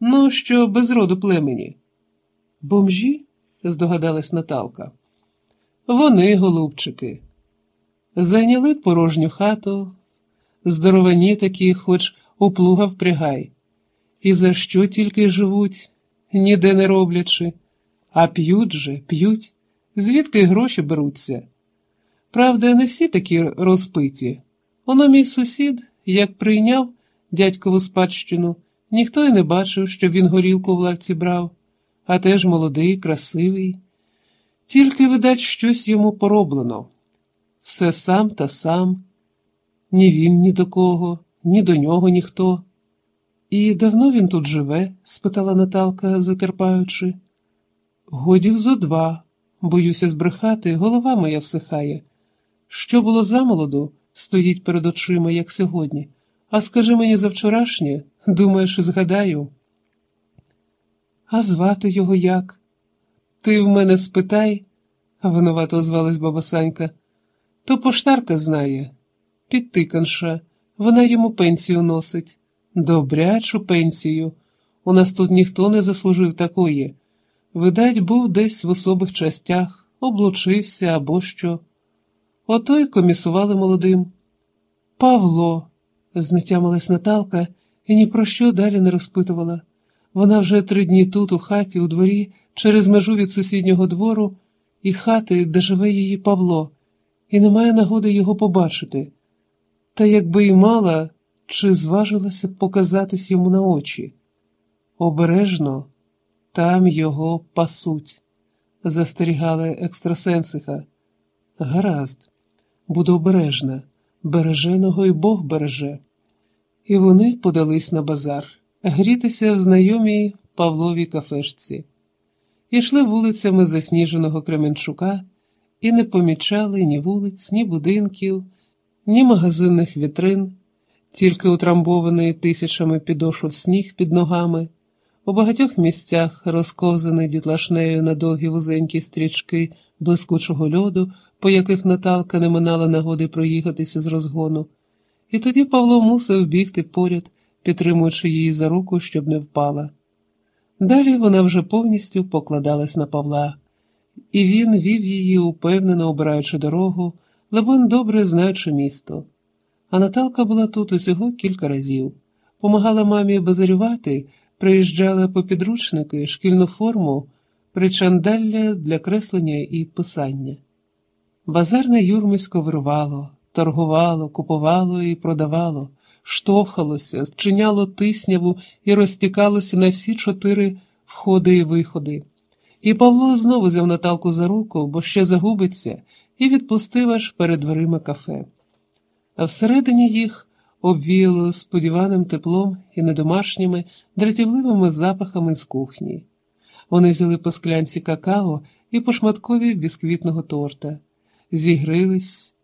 Ну, що без роду племені. Бомжі? здогадалась Наталка. Вони, голубчики, зайняли порожню хату, здоровані такі, хоч у плуга впрягай, і за що тільки живуть, ніде не роблячи, а п'ють же, п'ють, звідки гроші беруться. Правда, не всі такі розпиті. Воно мій сусід, як прийняв дядькову спадщину, ніхто й не бачив, що він горілку в лавці брав, а теж молодий, красивий. Тільки, видать, щось йому пороблено. Все сам та сам, ні він ні до кого, ні до нього ніхто. І давно він тут живе? спитала Наталка, затерпаючи. Годів зо два, боюся збрехати, голова моя всихає. Що було замолоду, стоїть перед очима, як сьогодні. А скажи мені за вчорашнє, думаєш, згадаю. А звати його як? Ти в мене спитай, винувато озвалась баба Санька. То поштарка знає, підтиканша, вона йому пенсію носить. Добрячу пенсію. У нас тут ніхто не заслужив такої. Видать, був десь в особих частях, облучився або що. Ото й комісували молодим. Павло, знетямилась Наталка і ні про що далі не розпитувала. Вона вже три дні тут, у хаті, у дворі, через межу від сусіднього двору і хати, де живе її Павло, і не має нагоди його побачити. Та якби й мала, чи зважилася показатись йому на очі? Обережно там його пасуть, застерігали екстрасенсиха. Гаразд, буду обережна, береженого й Бог береже. І вони подались на базар грітися в знайомій Павловій кафешці. Ішли вулицями засніженого Кременчука і не помічали ні вулиць, ні будинків, ні магазинних вітрин, тільки утрамбований тисячами підошов сніг під ногами. У багатьох місцях розковзаний дітлашнею на довгі вузенькі стрічки блискучого льоду, по яких Наталка не минала нагоди проїхатися з розгону, і тоді Павло мусив бігти поряд, підтримуючи її за руку, щоб не впала. Далі вона вже повністю покладалась на Павла, і він вів її, упевнено обираючи дорогу, лебон добре знаючи місто. А Наталка була тут усього кілька разів, помагала мамі базарювати, приїжджала по підручники, шкільну форму, причандалля для креслення і писання. Базарне юрмисько вирвало, торгувало, купувало і продавало штовхалося, зчиняло тисняву і розтікалося на всі чотири входи і виходи. І Павло знову взяв Наталку за руку, бо ще загубиться, і відпустив аж перед дверима кафе. А всередині їх обвіяло сподіваним теплом і недомашніми, дратівливими запахами з кухні. Вони взяли по склянці какао і по шматкові бісквітного торта, зігрились,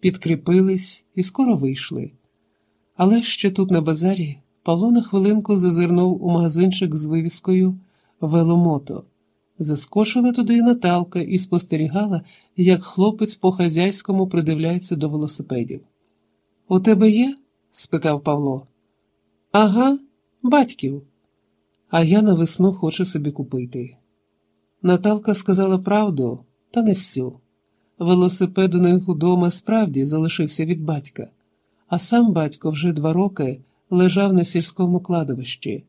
підкріпились і скоро вийшли. Але ще тут, на базарі, Павло на хвилинку зазирнув у магазинчик з вивіскою Веломото. Заскочила туди і Наталка і спостерігала, як хлопець по хазяйському придивляється до велосипедів. У тебе є? спитав Павло. Ага, батьків. А я на весну хочу собі купити. Наталка сказала правду, та не всю. Велосипед у них удома справді залишився від батька а сам батько вже два роки лежав на сільському кладовищі.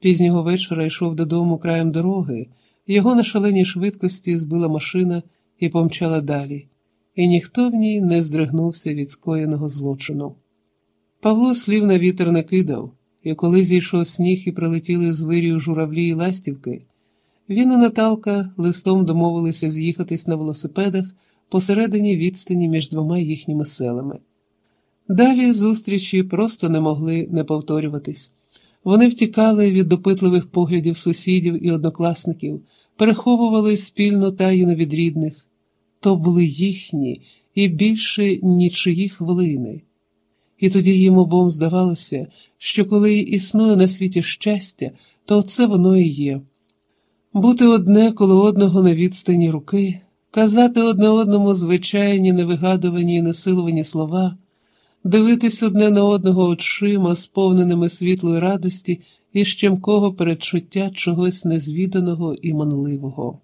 Пізнього вечора йшов додому краєм дороги, його на шаленій швидкості збила машина і помчала далі, і ніхто в ній не здригнувся від скоєного злочину. Павло слів на вітер не кидав, і коли зійшов сніг і прилетіли з вирію журавлі і ластівки, він і Наталка листом домовилися з'їхатись на велосипедах посередині відстані між двома їхніми селами. Далі зустрічі просто не могли не повторюватись. Вони втікали від допитливих поглядів сусідів і однокласників, переховували спільно таїно від рідних. То були їхні і більше нічиї хвилини. І тоді їм обом здавалося, що коли існує на світі щастя, то це воно і є. Бути одне коло одного на відстані руки, казати одне одному звичайні невигадувані і несилувані слова дивитись одне на одного очима, сповненими світлої радості і щемкого передчуття чогось незвіданого і манливого.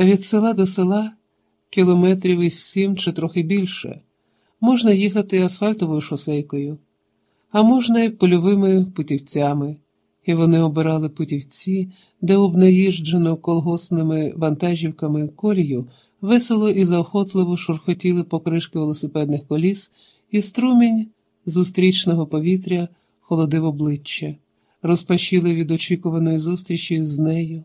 Від села до села кілометрів із сім чи трохи більше, можна їхати асфальтовою шосейкою, а можна й польовими путівцями, і вони обирали путівці, де обнаїжджено колгоспними вантажівками колію весело і заохотливо шурхотіли покришки велосипедних коліс, і струмінь зустрічного повітря холодив обличчя, розпашіли від очікуваної зустрічі з нею.